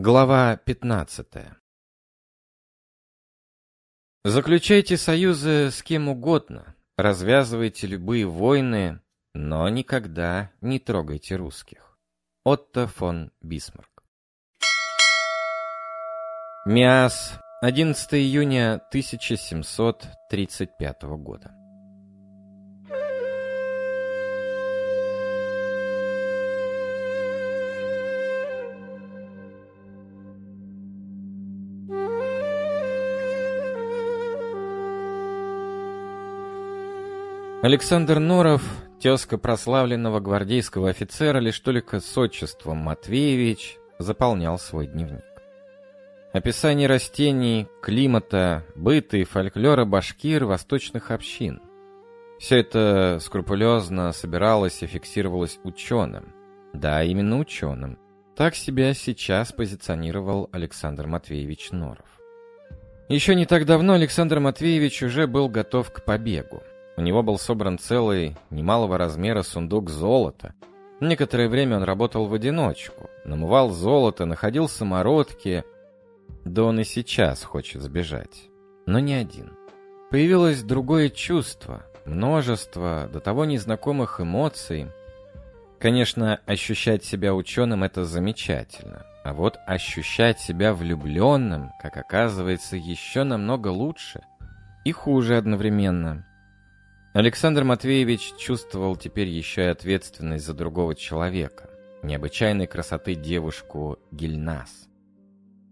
Глава 15 Заключайте союзы с кем угодно, развязывайте любые войны, но никогда не трогайте русских. Отто фон Бисмарк Миас, 11 июня 1735 года. Александр Норов, тезка прославленного гвардейского офицера, лишь только с отчеством Матвеевич, заполнял свой дневник. Описание растений, климата, быта и фольклора башкир восточных общин. Все это скрупулезно собиралось и фиксировалось ученым. Да, именно ученым. Так себя сейчас позиционировал Александр Матвеевич Норов. Еще не так давно Александр Матвеевич уже был готов к побегу. У него был собран целый, немалого размера сундук золота. Некоторое время он работал в одиночку, намывал золото, находил самородки. Да он и сейчас хочет сбежать. Но не один. Появилось другое чувство, множество до того незнакомых эмоций. Конечно, ощущать себя ученым – это замечательно. А вот ощущать себя влюбленным, как оказывается, еще намного лучше. И хуже одновременно. Александр Матвеевич чувствовал теперь еще и ответственность за другого человека, необычайной красоты девушку Гильнас.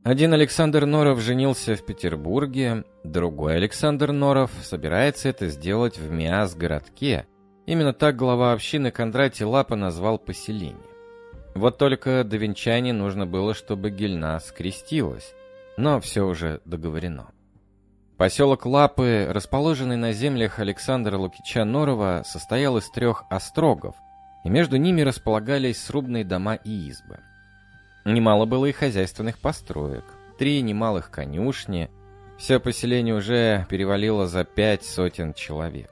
Один Александр Норов женился в Петербурге, другой Александр Норов собирается это сделать в Миас-городке. Именно так глава общины Кондратий Лапа назвал поселение. Вот только до венчания нужно было, чтобы Гильнас крестилась, но все уже договорено. Поселок Лапы, расположенный на землях Александра Лукича Норова, состоял из трех острогов, и между ними располагались срубные дома и избы. Немало было и хозяйственных построек, три немалых конюшни, все поселение уже перевалило за пять сотен человек.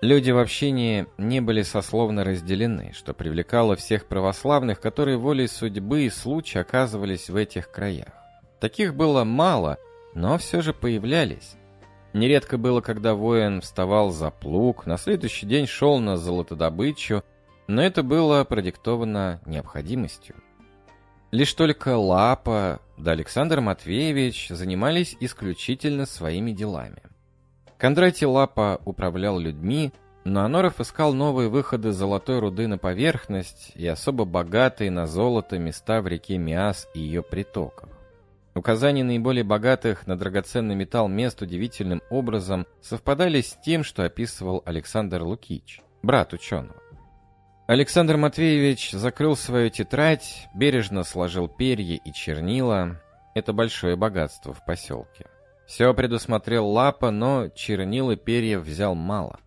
Люди в общине не были сословно разделены, что привлекало всех православных, которые волей судьбы и случая оказывались в этих краях. Таких было мало – но все же появлялись. Нередко было, когда воин вставал за плуг, на следующий день шел на золотодобычу, но это было продиктовано необходимостью. Лишь только Лапа да Александр Матвеевич занимались исключительно своими делами. Кондратий Лапа управлял людьми, но Аноров искал новые выходы золотой руды на поверхность и особо богатые на золото места в реке Миас и ее притоках. Указания наиболее богатых на драгоценный металл мест удивительным образом совпадали с тем, что описывал Александр Лукич, брат ученого. Александр Матвеевич закрыл свою тетрадь, бережно сложил перья и чернила. Это большое богатство в поселке. Все предусмотрел Лапа, но чернил и перья взял мало.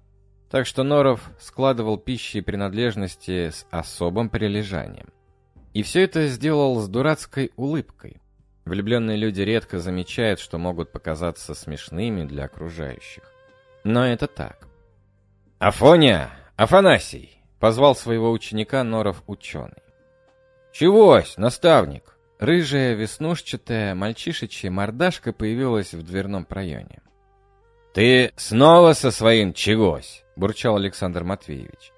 Так что Норов складывал пищи и принадлежности с особым прилежанием. И все это сделал с дурацкой улыбкой. Влюбленные люди редко замечают, что могут показаться смешными для окружающих. Но это так. «Афоня! Афанасий!» — позвал своего ученика Норов ученый. «Чегось, наставник?» Рыжая, веснушчатая, мальчишечья мордашка появилась в дверном проеме. «Ты снова со своим чегось?» — бурчал Александр Матвеевич.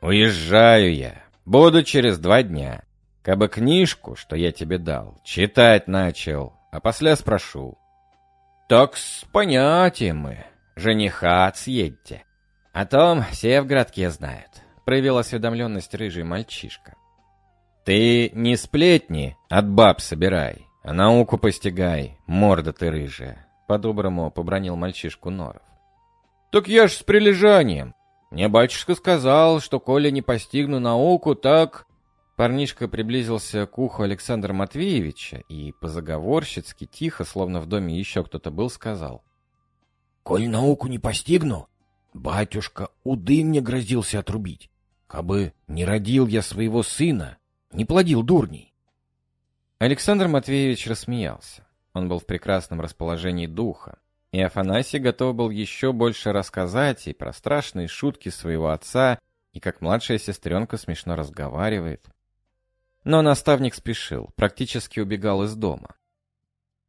«Уезжаю я. Буду через два дня. Кабы книжку, что я тебе дал, читать начал, а после спрошу. Так с понятием мы, жениха съедьте. О том все в городке знают, проявил осведомленность рыжий мальчишка. Ты не сплетни от баб собирай, а науку постигай, морда ты рыжая, по-доброму побронил мальчишку Норов. Так я ж с прилежанием. Мне батюшка сказал, что коли не постигну науку, так Парнишка приблизился к уху Александра Матвеевича и по-заговорщицки тихо, словно в доме еще кто-то был, сказал. «Коль науку не постигну, батюшка уды мне грозился отрубить. Кабы не родил я своего сына, не плодил дурней». Александр Матвеевич рассмеялся. Он был в прекрасном расположении духа. И Афанасий готов был еще больше рассказать и про страшные шутки своего отца, и как младшая сестренка смешно разговаривает. Но наставник спешил, практически убегал из дома.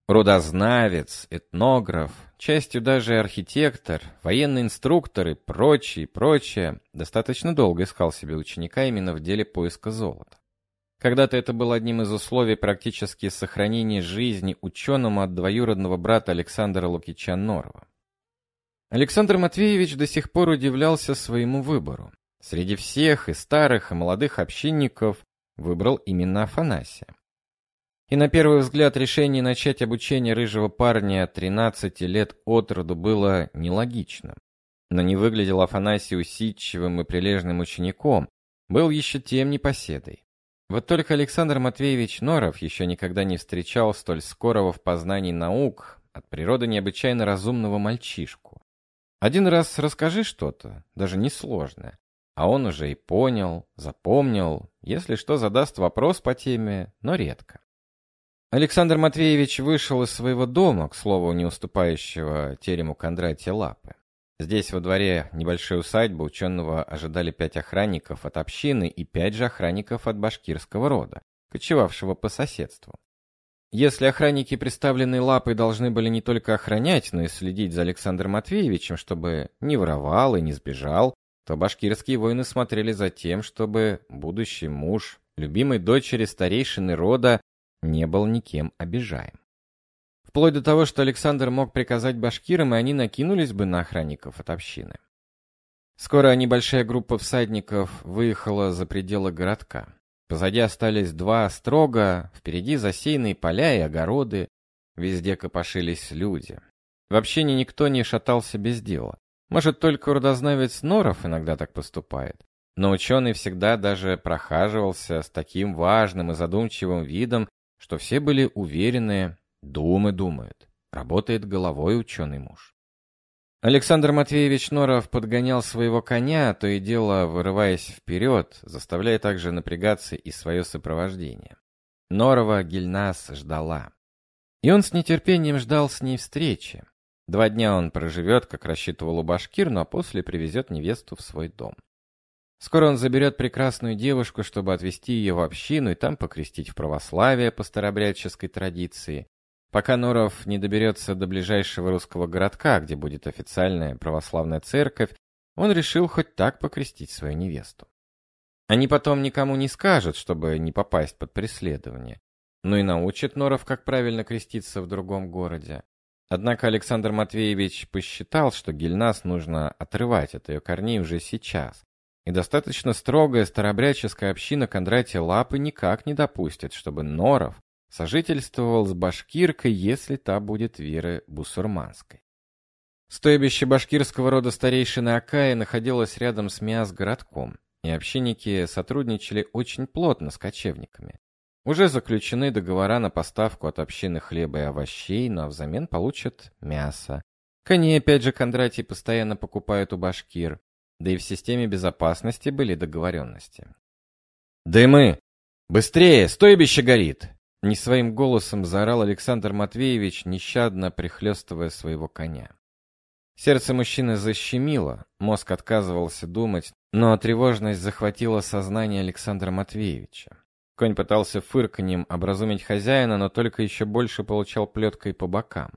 Рудознавец, этнограф, частью даже архитектор, военный инструктор и прочее, прочее, достаточно долго искал себе ученика именно в деле поиска золота. Когда-то это было одним из условий практически сохранения жизни ученому от двоюродного брата Александра Лукича Норова. Александр Матвеевич до сих пор удивлялся своему выбору. Среди всех и старых, и молодых общинников выбрал именно Афанасия. И на первый взгляд решение начать обучение рыжего парня 13 лет от роду было нелогичным. Но не выглядел Афанасий усидчивым и прилежным учеником, был еще тем непоседой. Вот только Александр Матвеевич Норов еще никогда не встречал столь скорого в познании наук от природы необычайно разумного мальчишку. Один раз расскажи что-то, даже несложное, а он уже и понял, запомнил, если что задаст вопрос по теме, но редко. Александр Матвеевич вышел из своего дома, к слову, не уступающего терему Кондратия Лапы. Здесь во дворе небольшой усадьбы ученого ожидали пять охранников от общины и пять же охранников от башкирского рода, кочевавшего по соседству. Если охранники, представленные лапой, должны были не только охранять, но и следить за Александром Матвеевичем, чтобы не воровал и не сбежал, то башкирские воины смотрели за тем, чтобы будущий муж, любимой дочери старейшины рода, не был никем обижаем. Вплоть до того, что Александр мог приказать башкирам, и они накинулись бы на охранников от общины. Скоро небольшая группа всадников выехала за пределы городка. Позади остались два строга, впереди засеянные поля и огороды, везде копошились люди. В общине никто не шатался без дела. Может, только родознавец Норов иногда так поступает. Но ученый всегда даже прохаживался с таким важным и задумчивым видом, что все были уверены, думы думают, работает головой ученый муж. Александр Матвеевич Норов подгонял своего коня, то и дело вырываясь вперед, заставляя также напрягаться и свое сопровождение. Норова Гильнас ждала. И он с нетерпением ждал с ней встречи. Два дня он проживет, как рассчитывал у башкир, но после привезет невесту в свой дом. Скоро он заберет прекрасную девушку, чтобы отвезти ее в общину и там покрестить в православие по старобрядческой традиции, пока Норов не доберется до ближайшего русского городка, где будет официальная православная церковь, он решил хоть так покрестить свою невесту. Они потом никому не скажут, чтобы не попасть под преследование, но и научат Норов, как правильно креститься в другом городе. Однако Александр Матвеевич посчитал, что Гельнас нужно отрывать от ее корней уже сейчас, и достаточно строгая старобряческая община Кондратия Лапы никак не допустит, чтобы Норов сожительствовал с башкиркой, если та будет веры бусурманской. Стойбище башкирского рода старейшины Акаи находилось рядом с Миас-городком, и общинники сотрудничали очень плотно с кочевниками. Уже заключены договора на поставку от общины хлеба и овощей, но взамен получат мясо. Коней опять же Кондратий постоянно покупают у башкир да и в системе безопасности были договоренности. «Дымы! Быстрее! Стойбище горит!» Не своим голосом заорал Александр Матвеевич, нещадно прихлестывая своего коня. Сердце мужчины защемило, мозг отказывался думать, но тревожность захватила сознание Александра Матвеевича. Конь пытался фырканьем образумить хозяина, но только еще больше получал плеткой по бокам.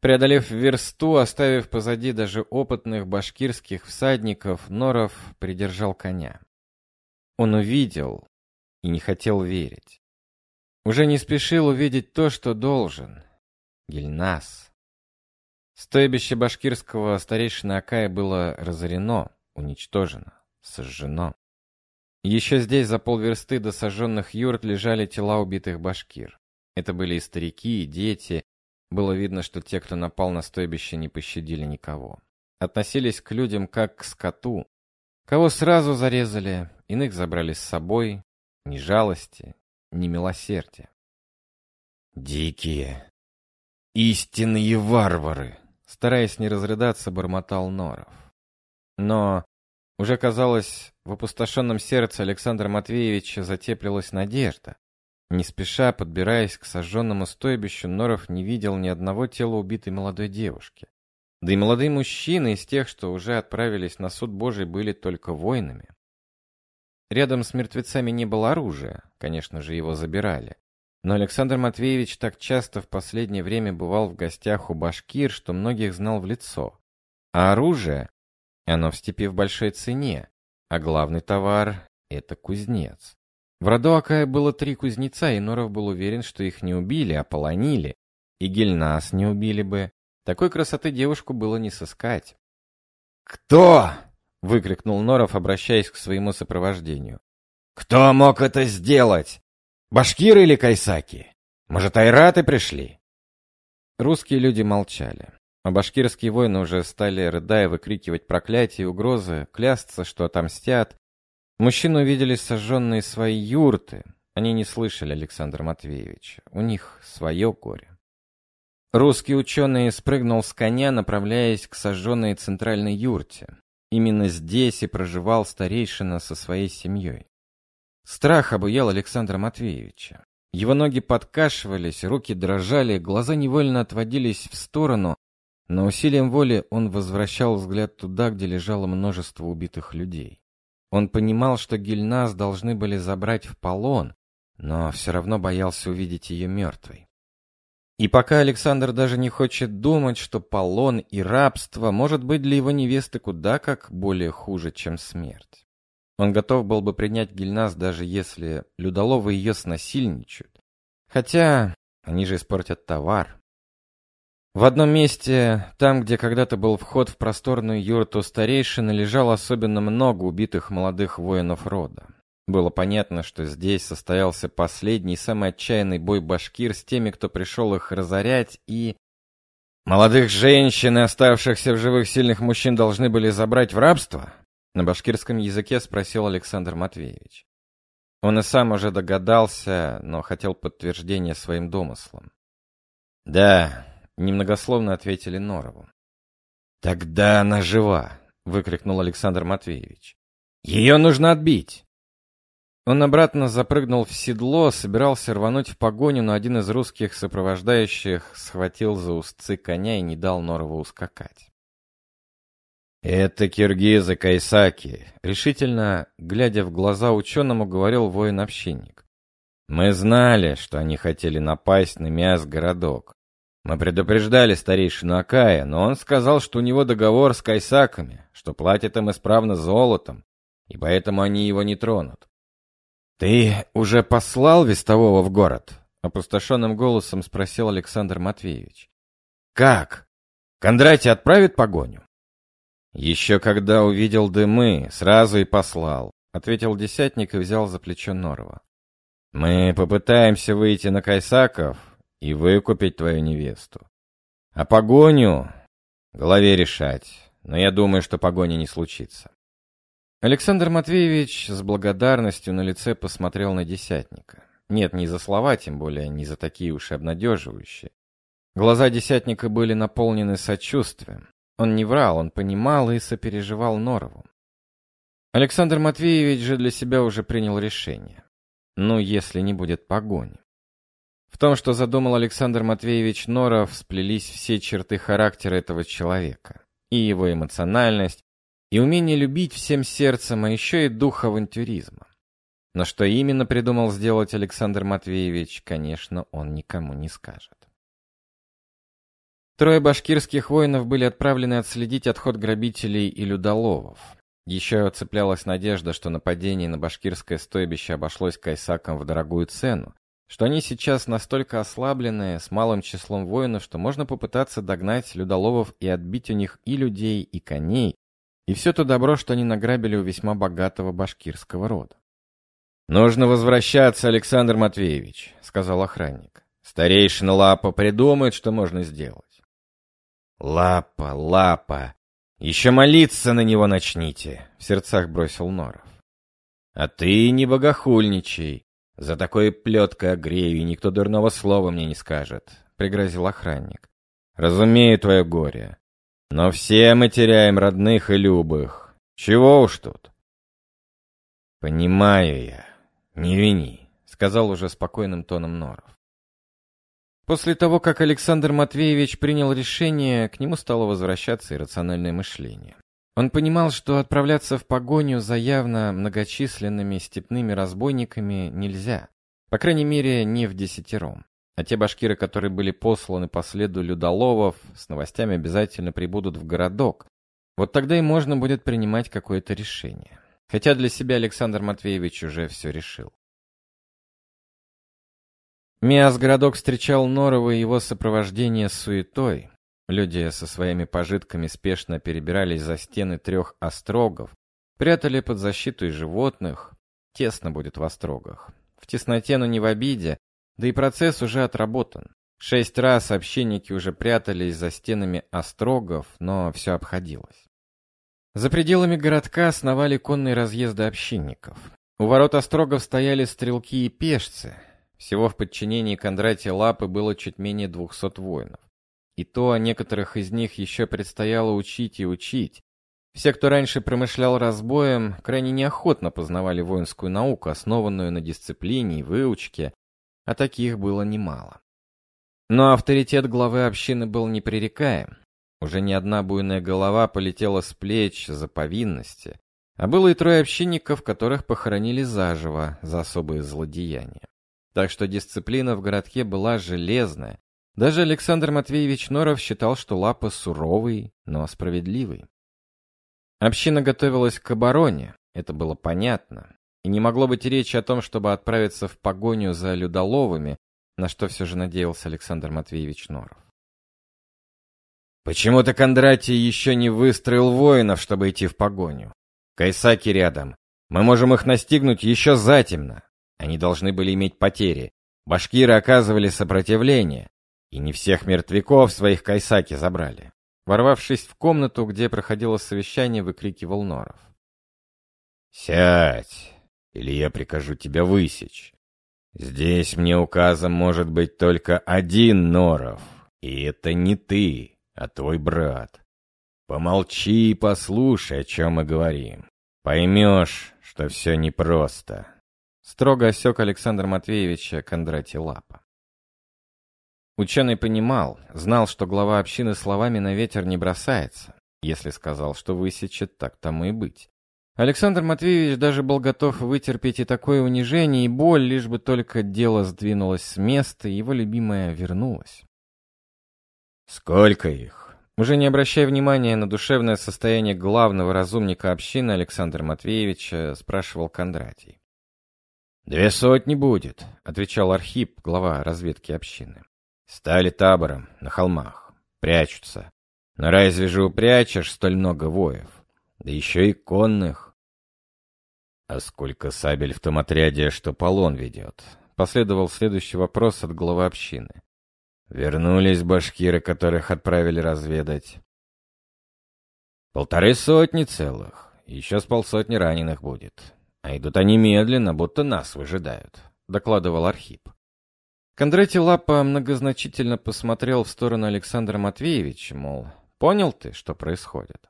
Преодолев версту, оставив позади даже опытных башкирских всадников, Норов придержал коня. Он увидел и не хотел верить. Уже не спешил увидеть то, что должен. Гельнас. Стойбище башкирского старейшины Акая было разорено, уничтожено, сожжено. Еще здесь за полверсты до сожженных юрт лежали тела убитых башкир. Это были и старики, и дети, было видно, что те, кто напал на стойбище, не пощадили никого. Относились к людям как к скоту. Кого сразу зарезали, иных забрали с собой. Ни жалости, ни милосердия. «Дикие! Истинные варвары!» Стараясь не разрыдаться, бормотал Норов. Но уже казалось, в опустошенном сердце Александра Матвеевича затеплилась надежда. Не спеша, подбираясь к сожженному стойбищу, Норов не видел ни одного тела убитой молодой девушки. Да и молодые мужчины из тех, что уже отправились на суд Божий, были только воинами. Рядом с мертвецами не было оружия, конечно же, его забирали. Но Александр Матвеевич так часто в последнее время бывал в гостях у башкир, что многих знал в лицо. А оружие? Оно в степи в большой цене, а главный товар — это кузнец. В роду Акая было три кузнеца, и Норов был уверен, что их не убили, а полонили. И Гельнас не убили бы. Такой красоты девушку было не сыскать. «Кто?» — выкрикнул Норов, обращаясь к своему сопровождению. «Кто мог это сделать? Башкиры или кайсаки? Может, айраты пришли?» Русские люди молчали. А башкирские воины уже стали, рыдая, выкрикивать проклятия и угрозы, клясться, что отомстят. Мужчины увидели сожженные свои юрты. Они не слышали Александра Матвеевича. У них свое горе. Русский ученый спрыгнул с коня, направляясь к сожженной центральной юрте. Именно здесь и проживал старейшина со своей семьей. Страх обуял Александра Матвеевича. Его ноги подкашивались, руки дрожали, глаза невольно отводились в сторону, но усилием воли он возвращал взгляд туда, где лежало множество убитых людей. Он понимал, что Гильнас должны были забрать в полон, но все равно боялся увидеть ее мертвой. И пока Александр даже не хочет думать, что полон и рабство может быть для его невесты куда как более хуже, чем смерть. Он готов был бы принять Гильнас, даже если людоловы ее снасильничают. Хотя они же испортят товар. В одном месте, там, где когда-то был вход в просторную юрту старейшины, лежало особенно много убитых молодых воинов рода. Было понятно, что здесь состоялся последний, самый отчаянный бой башкир с теми, кто пришел их разорять, и... «Молодых женщин и оставшихся в живых сильных мужчин должны были забрать в рабство?» На башкирском языке спросил Александр Матвеевич. Он и сам уже догадался, но хотел подтверждения своим домыслам. «Да», — немногословно ответили Норову. «Тогда она жива!» — выкрикнул Александр Матвеевич. «Ее нужно отбить!» Он обратно запрыгнул в седло, собирался рвануть в погоню, но один из русских сопровождающих схватил за узцы коня и не дал Норову ускакать. «Это киргизы Кайсаки», — решительно, глядя в глаза ученому, говорил воин-общинник. «Мы знали, что они хотели напасть на Миас-городок. Мы предупреждали старейшину Акая, но он сказал, что у него договор с Кайсаками, что платит им исправно золотом, и поэтому они его не тронут. «Ты уже послал вестового в город?» — опустошенным голосом спросил Александр Матвеевич. «Как? Кондратий отправит погоню?» «Еще когда увидел дымы, сразу и послал», — ответил десятник и взял за плечо Норова. «Мы попытаемся выйти на Кайсаков и выкупить твою невесту. А погоню главе решать, но я думаю, что погони не случится». Александр Матвеевич с благодарностью на лице посмотрел на десятника. Нет, не за слова, тем более не за такие уж и обнадеживающие. Глаза десятника были наполнены сочувствием. Он не врал, он понимал и сопереживал Норову. Александр Матвеевич же для себя уже принял решение. Ну, если не будет погони. В том, что задумал Александр Матвеевич Норов, сплелись все черты характера этого человека. И его эмоциональность, и умение любить всем сердцем, а еще и дух авантюризма. Но что именно придумал сделать Александр Матвеевич, конечно, он никому не скажет. Трое башкирских воинов были отправлены отследить отход грабителей и людоловов. Еще цеплялась надежда, что нападение на башкирское стойбище обошлось кайсакам в дорогую цену, что они сейчас настолько ослабленные, с малым числом воинов, что можно попытаться догнать людоловов и отбить у них и людей, и коней, и все то добро, что они награбили у весьма богатого башкирского рода. «Нужно возвращаться, Александр Матвеевич», — сказал охранник. «Старейшина Лапа придумает, что можно сделать». «Лапа, Лапа! Еще молиться на него начните!» — в сердцах бросил Норов. «А ты не богохульничай. За такое плеткой огрею, и никто дурного слова мне не скажет», — пригрозил охранник. «Разумею твое горе. Но все мы теряем родных и любых. Чего уж тут? Понимаю я. Не вини, сказал уже спокойным тоном Норов. После того, как Александр Матвеевич принял решение, к нему стало возвращаться иррациональное мышление. Он понимал, что отправляться в погоню за явно многочисленными степными разбойниками нельзя. По крайней мере, не в десятером. А те башкиры, которые были посланы по следу людоловов, с новостями обязательно прибудут в городок. Вот тогда и можно будет принимать какое-то решение. Хотя для себя Александр Матвеевич уже все решил. Миас городок встречал Норова и его сопровождение суетой. Люди со своими пожитками спешно перебирались за стены трех острогов, прятали под защиту и животных. Тесно будет в острогах. В тесноте, но не в обиде, да и процесс уже отработан. Шесть раз общинники уже прятались за стенами острогов, но все обходилось. За пределами городка сновали конные разъезды общинников. У ворот острогов стояли стрелки и пешцы. Всего в подчинении Кондратия Лапы было чуть менее двухсот воинов. И то некоторых из них еще предстояло учить и учить. Все, кто раньше промышлял разбоем, крайне неохотно познавали воинскую науку, основанную на дисциплине и выучке, а таких было немало. Но авторитет главы общины был непререкаем. Уже ни одна буйная голова полетела с плеч за повинности, а было и трое общинников, которых похоронили заживо за особые злодеяния. Так что дисциплина в городке была железная. Даже Александр Матвеевич Норов считал, что Лапа суровый, но справедливый. Община готовилась к обороне, это было понятно. И не могло быть речи о том, чтобы отправиться в погоню за людоловами, на что все же надеялся Александр Матвеевич Норов. «Почему-то Кондратий еще не выстроил воинов, чтобы идти в погоню. Кайсаки рядом. Мы можем их настигнуть еще затемно. Они должны были иметь потери. Башкиры оказывали сопротивление. И не всех мертвяков своих Кайсаки забрали». Ворвавшись в комнату, где проходило совещание, выкрикивал Норов. «Сядь!» или я прикажу тебя высечь. Здесь мне указом может быть только один Норов, и это не ты, а твой брат. Помолчи и послушай, о чем мы говорим. Поймешь, что все непросто. Строго осек Александр Матвеевича Кондратий Лапа. Ученый понимал, знал, что глава общины словами на ветер не бросается. Если сказал, что высечет, так тому и быть. Александр Матвеевич даже был готов вытерпеть и такое унижение, и боль, лишь бы только дело сдвинулось с места, и его любимая вернулась. «Сколько их?» Уже не обращая внимания на душевное состояние главного разумника общины Александра Матвеевича, спрашивал Кондратий. «Две сотни будет», — отвечал Архип, глава разведки общины. «Стали табором на холмах, прячутся. Но разве же упрячешь столь много воев? Да еще и конных. «А сколько сабель в том отряде, что полон ведет?» Последовал следующий вопрос от главы общины. «Вернулись башкиры, которых отправили разведать?» «Полторы сотни целых. Еще с полсотни раненых будет. А идут они медленно, будто нас выжидают», — докладывал Архип. Кондратий Лапа многозначительно посмотрел в сторону Александра Матвеевича, мол, понял ты, что происходит?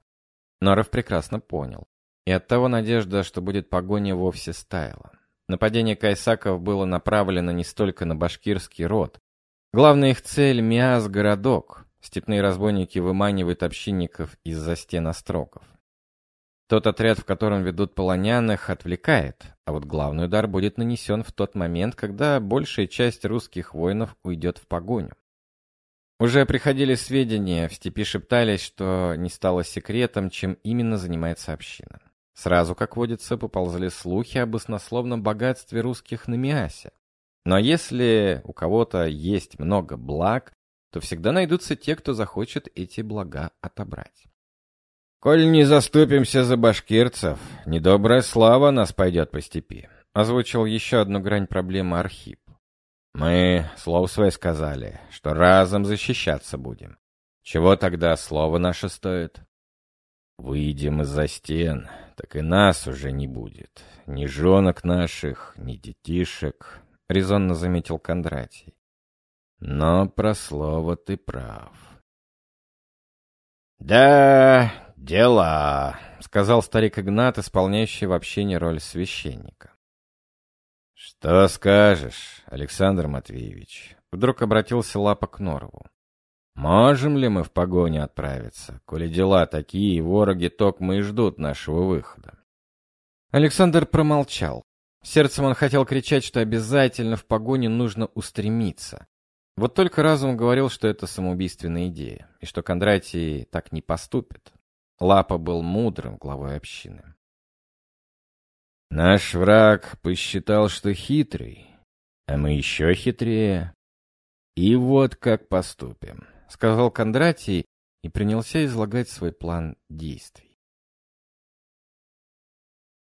Норов прекрасно понял. И оттого надежда, что будет погоня, вовсе стаяла. Нападение кайсаков было направлено не столько на башкирский род. Главная их цель — Миас-городок. Степные разбойники выманивают общинников из-за стен острогов. Тот отряд, в котором ведут полоняных, отвлекает, а вот главный удар будет нанесен в тот момент, когда большая часть русских воинов уйдет в погоню. Уже приходили сведения, в степи шептались, что не стало секретом, чем именно занимается община. Сразу, как водится, поползли слухи об оснословном богатстве русских на Миасе. Но если у кого-то есть много благ, то всегда найдутся те, кто захочет эти блага отобрать. «Коль не заступимся за башкирцев, недобрая слава нас пойдет по степи», — озвучил еще одну грань проблемы Архип. «Мы слово свое сказали, что разом защищаться будем. Чего тогда слово наше стоит?» «Выйдем из-за стен, так и нас уже не будет. Ни женок наших, ни детишек, — резонно заметил Кондратий. Но про слово ты прав. «Да, дела», — сказал старик Игнат, исполняющий в общине роль священника. «Что скажешь, Александр Матвеевич?» Вдруг обратился Лапа к Норову. Можем ли мы в погоню отправиться, коли дела такие, и вороги токмо и ждут нашего выхода? Александр промолчал. Сердцем он хотел кричать, что обязательно в погоню нужно устремиться. Вот только разум говорил, что это самоубийственная идея, и что Кондратий так не поступит. Лапа был мудрым главой общины. Наш враг посчитал, что хитрый, а мы еще хитрее. И вот как поступим, — сказал Кондратий и принялся излагать свой план действий.